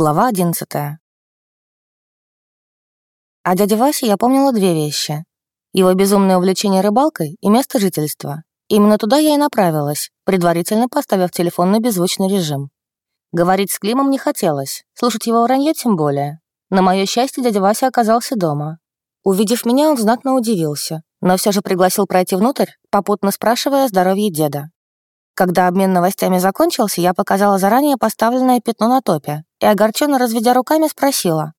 Глава одиннадцатая. О дяде Васе я помнила две вещи. Его безумное увлечение рыбалкой и место жительства. Именно туда я и направилась, предварительно поставив телефон на беззвучный режим. Говорить с Климом не хотелось, слушать его вранье тем более. На мое счастье, дядя Вася оказался дома. Увидев меня, он знатно удивился, но все же пригласил пройти внутрь, попутно спрашивая о здоровье деда. Когда обмен новостями закончился, я показала заранее поставленное пятно на топе, и, огорченно разведя руками, спросила.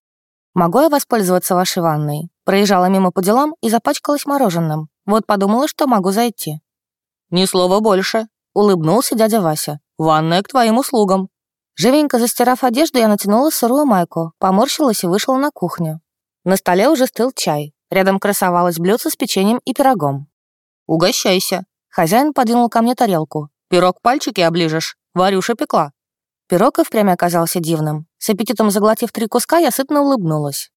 «Могу я воспользоваться вашей ванной?» Проезжала мимо по делам и запачкалась мороженым. Вот подумала, что могу зайти. «Ни слова больше», — улыбнулся дядя Вася. «Ванная к твоим услугам». Живенько застирав одежду, я натянула сырую майку, поморщилась и вышла на кухню. На столе уже стыл чай. Рядом красовалось блюдце с печеньем и пирогом. «Угощайся». Хозяин подвинул ко мне тарелку. «Пирог пальчики оближешь. Варюша пекла». Пирог и впрямь оказался дивным. С аппетитом заглотив три куска, я сытно улыбнулась.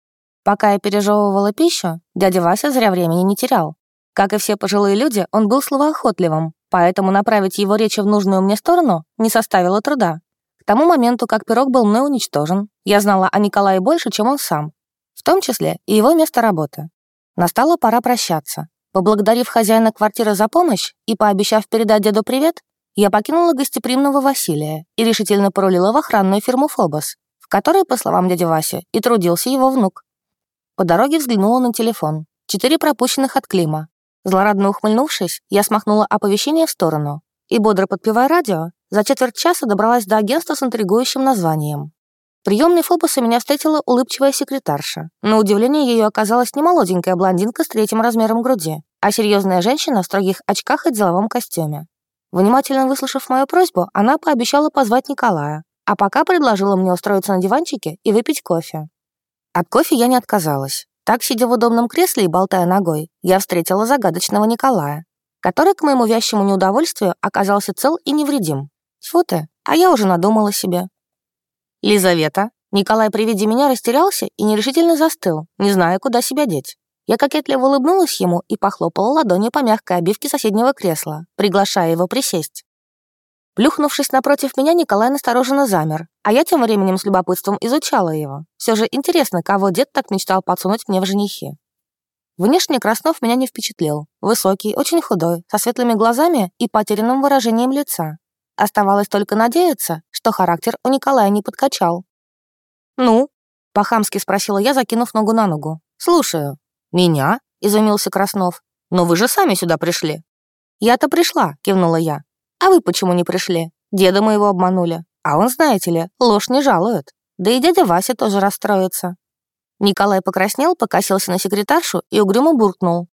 Пока я пережевывала пищу, дядя Вася зря времени не терял. Как и все пожилые люди, он был словоохотливым, поэтому направить его речи в нужную мне сторону не составило труда. К тому моменту, как пирог был мной уничтожен, я знала о Николае больше, чем он сам, в том числе и его место работы. Настала пора прощаться. Поблагодарив хозяина квартиры за помощь и пообещав передать деду привет, я покинула гостеприимного Василия и решительно порулила в охранную фирму «Фобос», в которой, по словам дяди Васи, и трудился его внук. По дороге взглянула на телефон. Четыре пропущенных от Клима. Злорадно ухмыльнувшись, я смахнула оповещение в сторону и, бодро подпевая радио, за четверть часа добралась до агентства с интригующим названием. Приемной Фобоса меня встретила улыбчивая секретарша. На удивление ее оказалась не молоденькая блондинка с третьим размером груди, а серьезная женщина в строгих очках и деловом костюме. Внимательно выслушав мою просьбу, она пообещала позвать Николая, а пока предложила мне устроиться на диванчике и выпить кофе. От кофе я не отказалась. Так, сидя в удобном кресле и болтая ногой, я встретила загадочного Николая, который, к моему вящему неудовольствию, оказался цел и невредим. Тьфу ты, а я уже надумала себе. «Лизавета», Николай при виде меня растерялся и нерешительно застыл, не зная, куда себя деть. Я кокетливо улыбнулась ему и похлопала ладонью по мягкой обивке соседнего кресла, приглашая его присесть. Плюхнувшись напротив меня, Николай настороженно замер, а я тем временем с любопытством изучала его. Все же интересно, кого дед так мечтал подсунуть мне в женихи. Внешне Краснов меня не впечатлил. Высокий, очень худой, со светлыми глазами и потерянным выражением лица. Оставалось только надеяться, что характер у Николая не подкачал. «Ну?» — по-хамски спросила я, закинув ногу на ногу. «Слушаю». «Меня?» — изумился Краснов. «Но вы же сами сюда пришли». «Я-то пришла», — кивнула я. «А вы почему не пришли? Деда моего обманули. А он, знаете ли, ложь не жалует. Да и дядя Вася тоже расстроится». Николай покраснел, покосился на секретаршу и угрюмо буркнул.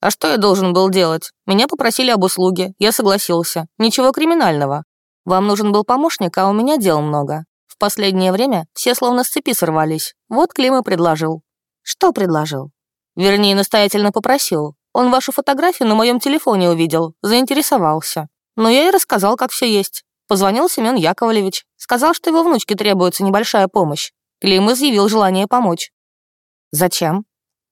«А что я должен был делать? Меня попросили об услуге, я согласился. Ничего криминального. Вам нужен был помощник, а у меня дел много. В последнее время все словно с цепи сорвались. Вот Клим и предложил». «Что предложил?» Вернее, настоятельно попросил. Он вашу фотографию на моем телефоне увидел, заинтересовался. Но я и рассказал, как все есть. Позвонил Семен Яковлевич. Сказал, что его внучке требуется небольшая помощь. Клим изъявил желание помочь. «Зачем?»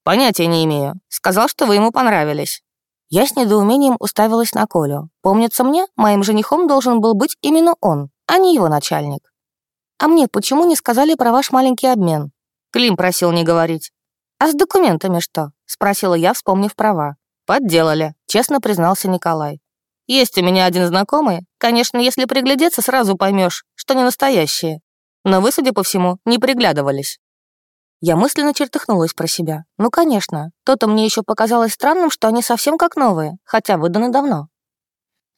«Понятия не имею. Сказал, что вы ему понравились». Я с недоумением уставилась на Колю. Помнится мне, моим женихом должен был быть именно он, а не его начальник. «А мне почему не сказали про ваш маленький обмен?» Клим просил не говорить. «А с документами что?» — спросила я, вспомнив права. «Подделали», — честно признался Николай. «Есть у меня один знакомый. Конечно, если приглядеться, сразу поймешь, что не настоящие. Но вы, судя по всему, не приглядывались». Я мысленно чертыхнулась про себя. Ну, конечно, то-то мне еще показалось странным, что они совсем как новые, хотя выданы давно.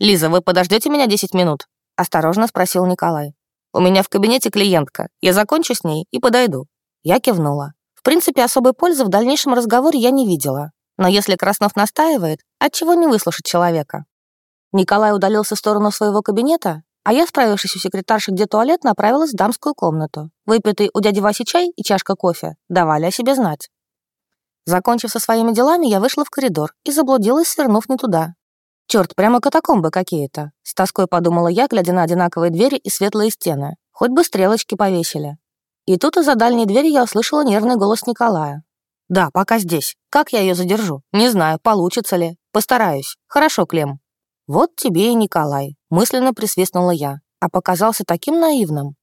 «Лиза, вы подождете меня 10 минут?» — осторожно спросил Николай. «У меня в кабинете клиентка. Я закончу с ней и подойду». Я кивнула принципе, особой пользы в дальнейшем разговоре я не видела. Но если Краснов настаивает, отчего не выслушать человека? Николай удалился в сторону своего кабинета, а я, справившись у секретарши, где туалет, направилась в дамскую комнату. Выпитый у дяди Васи чай и чашка кофе давали о себе знать. Закончив со своими делами, я вышла в коридор и заблудилась, свернув не туда. Черт, прямо катакомбы какие-то. С тоской подумала я, глядя на одинаковые двери и светлые стены. Хоть бы стрелочки повесили. И тут из-за дальней двери я услышала нервный голос Николая. «Да, пока здесь. Как я ее задержу? Не знаю, получится ли. Постараюсь. Хорошо, Клем». «Вот тебе и Николай», — мысленно присвистнула я, а показался таким наивным.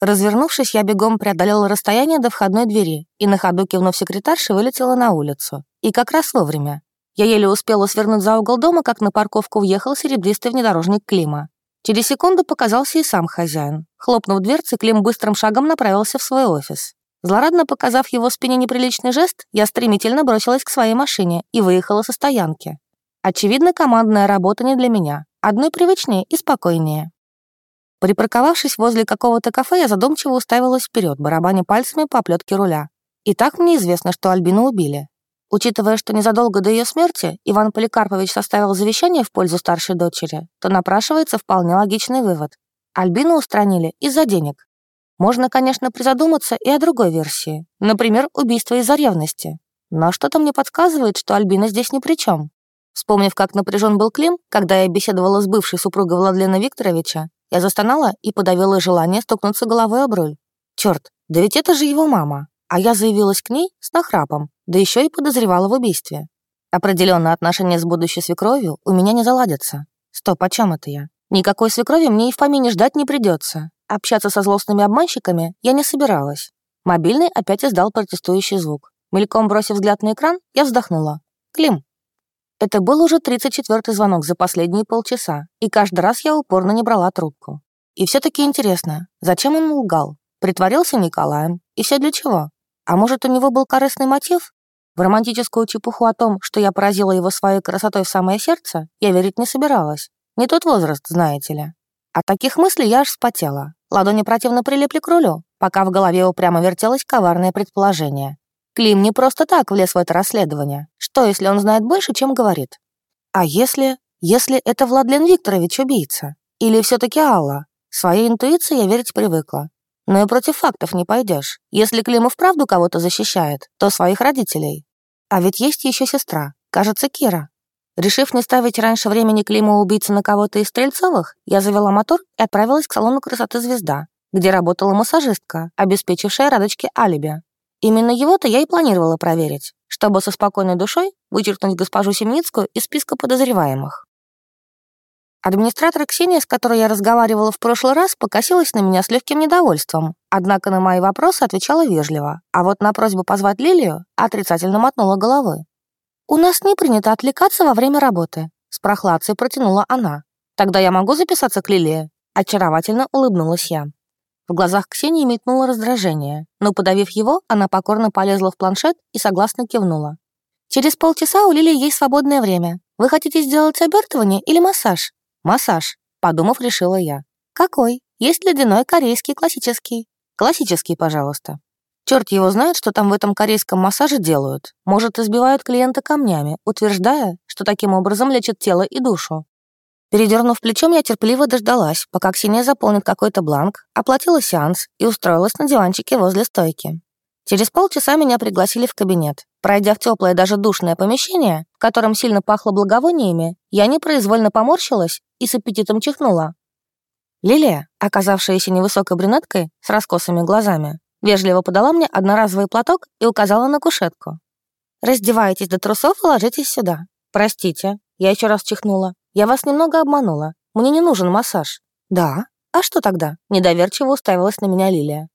Развернувшись, я бегом преодолела расстояние до входной двери и на ходу кивнув секретарше вылетела на улицу. И как раз вовремя. Я еле успела свернуть за угол дома, как на парковку въехал серебристый внедорожник Клима. Через секунду показался и сам хозяин. Хлопнув дверцы, Клим быстрым шагом направился в свой офис. Злорадно показав его спине неприличный жест, я стремительно бросилась к своей машине и выехала со стоянки. Очевидно, командная работа не для меня. Одной привычнее и спокойнее. Припарковавшись возле какого-то кафе, я задумчиво уставилась вперед, барабаня пальцами по оплетке руля. И так мне известно, что Альбину убили. Учитывая, что незадолго до ее смерти Иван Поликарпович составил завещание в пользу старшей дочери, то напрашивается вполне логичный вывод. Альбину устранили из-за денег. Можно, конечно, призадуматься и о другой версии. Например, убийство из-за ревности. Но что-то мне подсказывает, что Альбина здесь ни при чем. Вспомнив, как напряжен был Клим, когда я беседовала с бывшей супругой Владлена Викторовича, я застонала и подавила желание стукнуться головой об руль. Черт, да ведь это же его мама. А я заявилась к ней с нахрапом, да еще и подозревала в убийстве. Определенно отношения с будущей свекровью у меня не заладятся. Стоп, о чем это я? Никакой свекрови мне и в помине ждать не придется. Общаться со злостными обманщиками я не собиралась. Мобильный опять издал протестующий звук. Мельком бросив взгляд на экран, я вздохнула. Клим. Это был уже 34-й звонок за последние полчаса, и каждый раз я упорно не брала трубку. И все таки интересно, зачем он лгал? Притворился Николаем. И все для чего? А может, у него был корыстный мотив? В романтическую чепуху о том, что я поразила его своей красотой в самое сердце, я верить не собиралась. Не тот возраст, знаете ли. От таких мыслей я аж вспотела. Ладони противно прилипли к рулю, пока в голове упрямо вертелось коварное предположение. Клим не просто так влез в это расследование. Что, если он знает больше, чем говорит? А если... если это Владлен Викторович убийца? Или все таки Алла? Своей интуиции я верить привыкла. Но и против фактов не пойдешь. Если Клим и вправду кого-то защищает, то своих родителей. А ведь есть еще сестра, кажется, Кира. Решив не ставить раньше времени Клима убийцы на кого-то из Стрельцовых, я завела мотор и отправилась к салону красоты «Звезда», где работала массажистка, обеспечившая Радочке алиби. Именно его-то я и планировала проверить, чтобы со спокойной душой вычеркнуть госпожу Семницкую из списка подозреваемых. Администратор Ксения, с которой я разговаривала в прошлый раз, покосилась на меня с легким недовольством, однако на мои вопросы отвечала вежливо, а вот на просьбу позвать Лилию отрицательно мотнула головой. «У нас не принято отвлекаться во время работы», — с прохладцей протянула она. «Тогда я могу записаться к Лилии?» Очаровательно улыбнулась я. В глазах Ксении метнуло раздражение, но, подавив его, она покорно полезла в планшет и согласно кивнула. «Через полчаса у Лили есть свободное время. Вы хотите сделать обертывание или массаж?» «Массаж», — подумав, решила я. «Какой? Есть ледяной, корейский, классический». «Классический, пожалуйста». Черт его знает, что там в этом корейском массаже делают. Может, избивают клиента камнями, утверждая, что таким образом лечат тело и душу. Передернув плечом, я терпеливо дождалась, пока Ксения заполнит какой-то бланк, оплатила сеанс и устроилась на диванчике возле стойки. Через полчаса меня пригласили в кабинет. Пройдя в теплое даже душное помещение, в котором сильно пахло благовониями, я непроизвольно поморщилась и с аппетитом чихнула. Лилия, оказавшаяся невысокой брюнеткой с раскосыми глазами, вежливо подала мне одноразовый платок и указала на кушетку. «Раздевайтесь до трусов и ложитесь сюда. Простите, я еще раз чихнула. Я вас немного обманула. Мне не нужен массаж». «Да? А что тогда?» Недоверчиво уставилась на меня Лилия.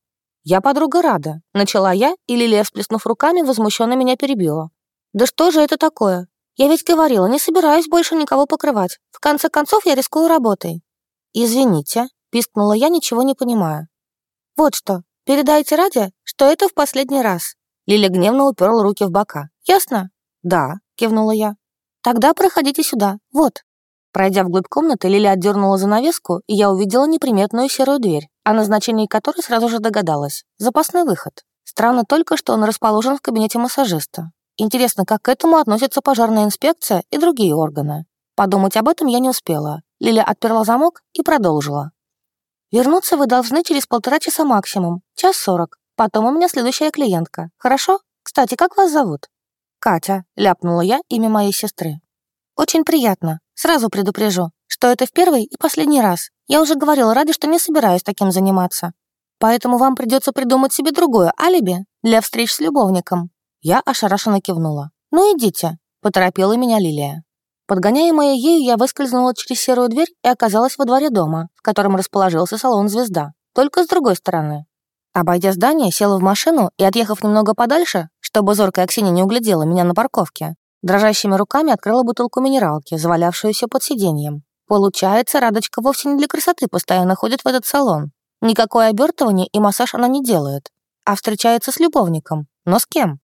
«Я подруга рада». Начала я, и Лилия, всплеснув руками, возмущенно меня перебила. «Да что же это такое? Я ведь говорила, не собираюсь больше никого покрывать. В конце концов, я рискую работой». «Извините», — пискнула я, ничего не понимая. «Вот что, передайте Раде, что это в последний раз». Лиля гневно уперла руки в бока. «Ясно?» «Да», — кивнула я. «Тогда проходите сюда, вот». Пройдя вглубь комнаты, Лиля отдернула занавеску, и я увидела неприметную серую дверь, о назначении которой сразу же догадалась. Запасной выход. Странно только, что он расположен в кабинете массажиста. Интересно, как к этому относятся пожарная инспекция и другие органы. Подумать об этом я не успела. Лиля отперла замок и продолжила. «Вернуться вы должны через полтора часа максимум, час сорок. Потом у меня следующая клиентка. Хорошо? Кстати, как вас зовут?» «Катя», — ляпнула я имя моей сестры. «Очень приятно. Сразу предупрежу, что это в первый и последний раз. Я уже говорила Раде, что не собираюсь таким заниматься. Поэтому вам придется придумать себе другое алиби для встреч с любовником». Я ошарашенно кивнула. «Ну идите», — поторопила меня Лилия. Подгоняемая ею, я выскользнула через серую дверь и оказалась во дворе дома, в котором расположился салон «Звезда». только с другой стороны. Обойдя здание, села в машину и, отъехав немного подальше, чтобы зоркая Ксения не углядела меня на парковке, дрожащими руками открыла бутылку минералки, завалявшуюся под сиденьем. Получается, Радочка вовсе не для красоты постоянно ходит в этот салон. Никакое обертывание и массаж она не делает, а встречается с любовником. Но с кем?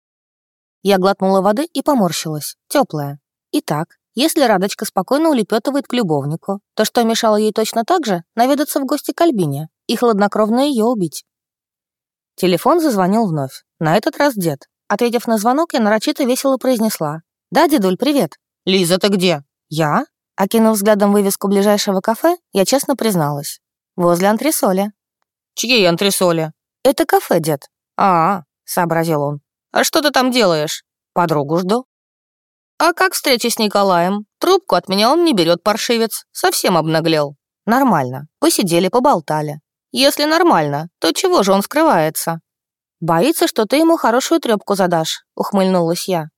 Я глотнула воды и поморщилась. Теплая. Итак, если Радочка спокойно улепетывает к любовнику, то что мешало ей точно так же наведаться в гости к Альбине и хладнокровно ее убить? Телефон зазвонил вновь. На этот раз дед. Ответив на звонок, я нарочито весело произнесла. «Да, дедуль, привет». «Лиза, ты где?» «Я?» Окинув взглядом вывеску ближайшего кафе, я честно призналась. «Возле антресоли». «Чьей антресоли?» «Это кафе, дед». «А, — сообразил он. «А что ты там делаешь?» «Подругу жду». «А как встреча с Николаем? Трубку от меня он не берет, паршивец. Совсем обнаглел». «Нормально. Посидели, поболтали». «Если нормально, то чего же он скрывается?» «Боится, что ты ему хорошую трёпку задашь», — ухмыльнулась я.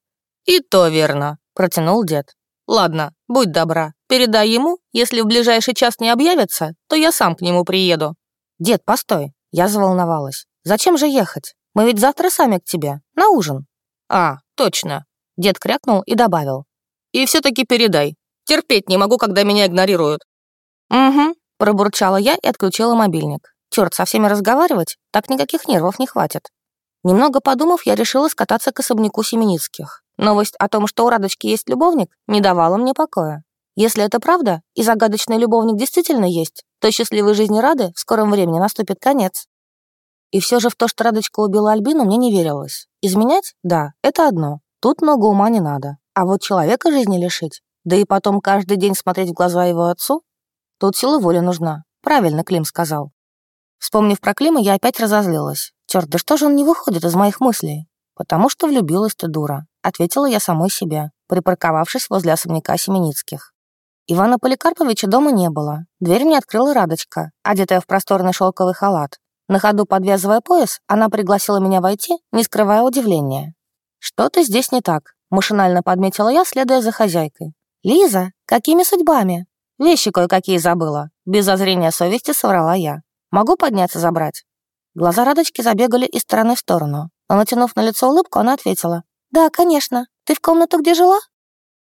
«И то верно», — протянул дед. «Ладно, будь добра, передай ему, если в ближайший час не объявится, то я сам к нему приеду». «Дед, постой», — я заволновалась. «Зачем же ехать? Мы ведь завтра сами к тебе, на ужин». «А, точно». Дед крякнул и добавил. «И все-таки передай. Терпеть не могу, когда меня игнорируют». «Угу», — пробурчала я и отключила мобильник. Черт, со всеми разговаривать? Так никаких нервов не хватит. Немного подумав, я решила скататься к особняку Семеницких. Новость о том, что у Радочки есть любовник, не давала мне покоя. Если это правда, и загадочный любовник действительно есть, то счастливой жизни Рады в скором времени наступит конец. И все же в то, что Радочка убила Альбину, мне не верилось. Изменять? Да, это одно. Тут много ума не надо. А вот человека жизни лишить, да и потом каждый день смотреть в глаза его отцу, тут сила воли нужна. Правильно Клим сказал. Вспомнив про Клима, я опять разозлилась. Черт, да что же он не выходит из моих мыслей? Потому что влюбилась ты, дура, ответила я самой себе, припарковавшись возле особняка Семеницких. Ивана Поликарповича дома не было. Дверь мне открыла Радочка, одетая в просторный шелковый халат. На ходу подвязывая пояс, она пригласила меня войти, не скрывая удивления. «Что-то здесь не так», — машинально подметила я, следуя за хозяйкой. «Лиза, какими судьбами?» «Вещи кое-какие забыла», — без зазрения совести соврала я. «Могу подняться забрать?» Глаза Радочки забегали из стороны в сторону, но, натянув на лицо улыбку, она ответила. «Да, конечно. Ты в комнату, где жила?»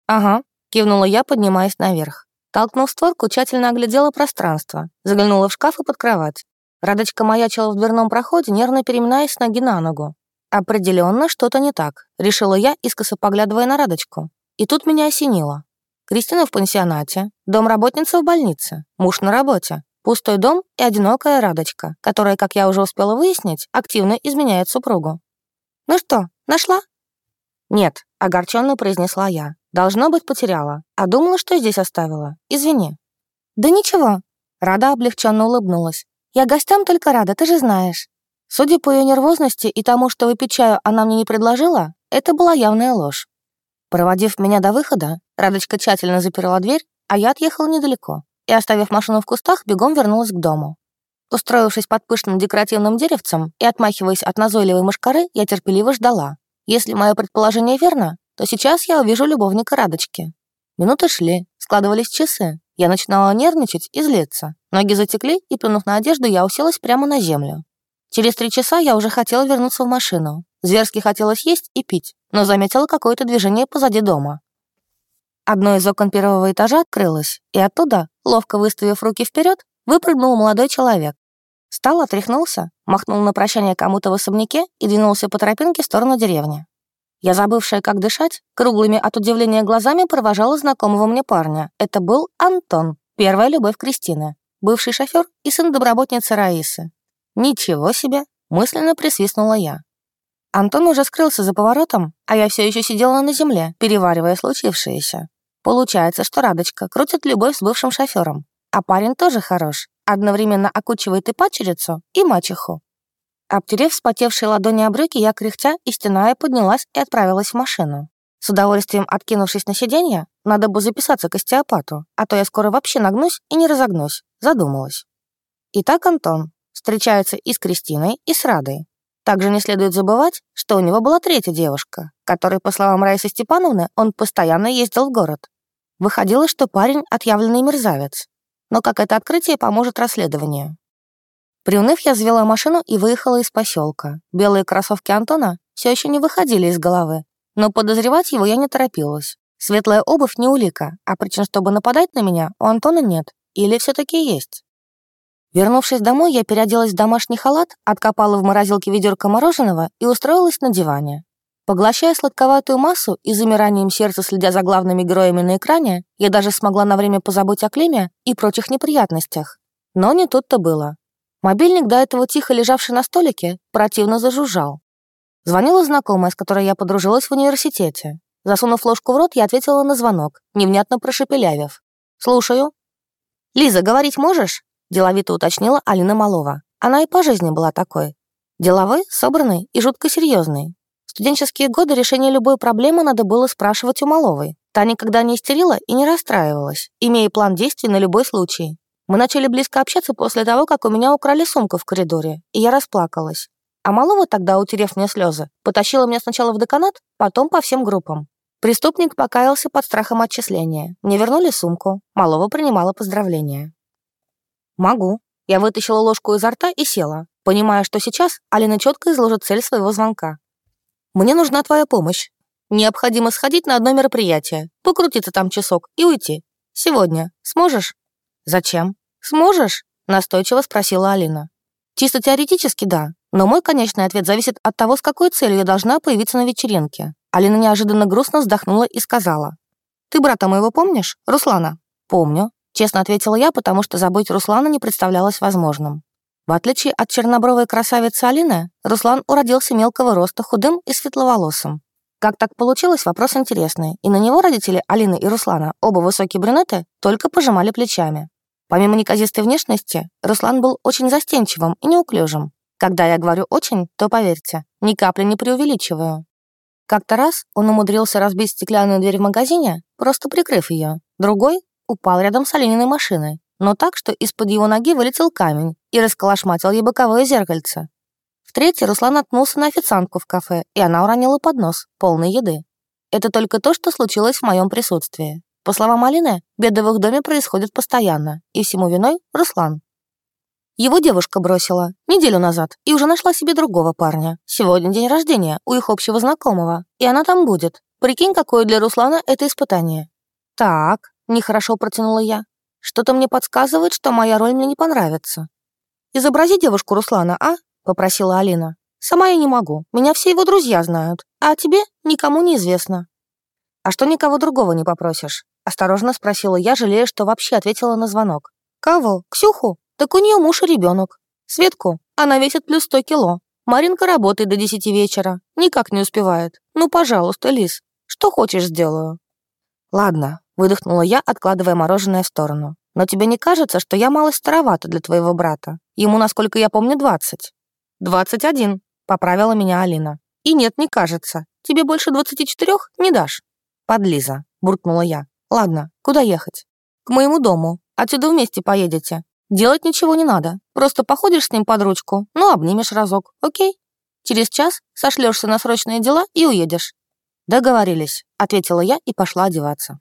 «Ага», — кивнула я, поднимаясь наверх. Толкнув створку, тщательно оглядела пространство, заглянула в шкаф и под кровать. Радочка маячила в дверном проходе, нервно переминаясь с ноги на ногу. Определенно что-то не так, решила я, искоса поглядывая на Радочку. И тут меня осенило. Кристина в пансионате, домработница в больнице, муж на работе. Пустой дом и одинокая Радочка, которая, как я уже успела выяснить, активно изменяет супругу. «Ну что, нашла?» «Нет», — огорченно произнесла я. «Должно быть, потеряла. А думала, что здесь оставила. Извини». «Да ничего». Рада облегченно улыбнулась. «Я гостям только рада, ты же знаешь». Судя по ее нервозности и тому, что выпить чаю она мне не предложила, это была явная ложь. Проводив меня до выхода, Радочка тщательно заперла дверь, а я отъехала недалеко и, оставив машину в кустах, бегом вернулась к дому. Устроившись под пышным декоративным деревцем и отмахиваясь от назойливой мышкары, я терпеливо ждала. Если мое предположение верно, то сейчас я увижу любовника Радочки. Минуты шли, складывались часы. Я начинала нервничать и злиться. Ноги затекли, и, плюнув на одежду, я уселась прямо на землю. Через три часа я уже хотела вернуться в машину. Зверски хотелось есть и пить, но заметила какое-то движение позади дома. Одно из окон первого этажа открылось, и оттуда, ловко выставив руки вперед, выпрыгнул молодой человек. Встал, отряхнулся, махнул на прощание кому-то в особняке и двинулся по тропинке в сторону деревни. Я, забывшая, как дышать, круглыми от удивления глазами провожала знакомого мне парня. Это был Антон, первая любовь Кристины, бывший шофер и сын доброботницы Раисы. «Ничего себе!» — мысленно присвистнула я. Антон уже скрылся за поворотом, а я все еще сидела на земле, переваривая случившееся. Получается, что Радочка крутит любовь с бывшим шофером, а парень тоже хорош, одновременно окучивает и пачерицу, и мачеху. Обтерев вспотевшие ладони об брюки, я, кряхтя и стеная, поднялась и отправилась в машину. С удовольствием откинувшись на сиденье, надо бы записаться к остеопату, а то я скоро вообще нагнусь и не разогнусь, задумалась. Итак, Антон встречается и с Кристиной, и с Радой. Также не следует забывать, что у него была третья девушка, которой, по словам Раисы Степановны, он постоянно ездил в город. Выходило, что парень — отъявленный мерзавец. Но как это открытие поможет расследованию? Приуныв, я завела машину и выехала из поселка. Белые кроссовки Антона все еще не выходили из головы, но подозревать его я не торопилась. Светлая обувь не улика, а причин, чтобы нападать на меня, у Антона нет. Или все таки есть? Вернувшись домой, я переоделась в домашний халат, откопала в морозилке ведерко мороженого и устроилась на диване. Поглощая сладковатую массу и замиранием сердца, следя за главными героями на экране, я даже смогла на время позабыть о Клеме и прочих неприятностях. Но не тут-то было. Мобильник, до этого тихо лежавший на столике, противно зажужжал. Звонила знакомая, с которой я подружилась в университете. Засунув ложку в рот, я ответила на звонок, невнятно прошепелявив. «Слушаю». «Лиза, говорить можешь?» — деловито уточнила Алина Малова. Она и по жизни была такой. Деловой, собранной и жутко серьезной. В студенческие годы решение любой проблемы надо было спрашивать у Маловой. Та никогда не истерила и не расстраивалась, имея план действий на любой случай. Мы начали близко общаться после того, как у меня украли сумку в коридоре, и я расплакалась. А Малова тогда, утерев мне слезы, потащила меня сначала в деканат, потом по всем группам. Преступник покаялся под страхом отчисления. Мне вернули сумку. Малова принимала поздравления. «Могу». Я вытащила ложку изо рта и села, понимая, что сейчас Алина четко изложит цель своего звонка. «Мне нужна твоя помощь. Необходимо сходить на одно мероприятие, покрутиться там часок и уйти. Сегодня. Сможешь?» «Зачем?» «Сможешь?» — настойчиво спросила Алина. «Чисто теоретически, да. Но мой конечный ответ зависит от того, с какой целью я должна появиться на вечеринке». Алина неожиданно грустно вздохнула и сказала. «Ты брата моего помнишь? Руслана?» «Помню», — честно ответила я, потому что забыть Руслана не представлялось возможным. В отличие от чернобровой красавицы Алины, Руслан уродился мелкого роста, худым и светловолосым. Как так получилось, вопрос интересный, и на него родители Алины и Руслана, оба высокие брюнеты, только пожимали плечами. Помимо неказистой внешности, Руслан был очень застенчивым и неуклюжим. Когда я говорю «очень», то, поверьте, ни капли не преувеличиваю. Как-то раз он умудрился разбить стеклянную дверь в магазине, просто прикрыв ее. Другой упал рядом с Алининой машиной, но так, что из-под его ноги вылетел камень и расколошматил ей боковое зеркальце. В третий Руслан наткнулся на официантку в кафе, и она уронила поднос, полный еды. Это только то, что случилось в моем присутствии. По словам Алины, беды в их доме происходят постоянно, и всему виной Руслан. Его девушка бросила неделю назад и уже нашла себе другого парня. Сегодня день рождения у их общего знакомого, и она там будет. Прикинь, какое для Руслана это испытание. Так, нехорошо протянула я. Что-то мне подсказывает, что моя роль мне не понравится. «Изобрази девушку Руслана, а?» — попросила Алина. «Сама я не могу. Меня все его друзья знают. А тебе никому не известно». «А что никого другого не попросишь?» Осторожно спросила я, жалея, что вообще ответила на звонок. «Кого? Ксюху? Так у нее муж и ребенок. Светку? Она весит плюс сто кило. Маринка работает до десяти вечера. Никак не успевает. Ну, пожалуйста, Лис, что хочешь, сделаю». «Ладно», — выдохнула я, откладывая мороженое в сторону. «Но тебе не кажется, что я мало старовата для твоего брата? Ему, насколько я помню, двадцать». «Двадцать один», — поправила меня Алина. «И нет, не кажется. Тебе больше двадцати четырех не дашь». «Подлиза», — буркнула я. Ладно, куда ехать? К моему дому. Отсюда вместе поедете. Делать ничего не надо. Просто походишь с ним под ручку, ну, обнимешь разок, окей? Через час сошлешься на срочные дела и уедешь. Договорились, ответила я и пошла одеваться.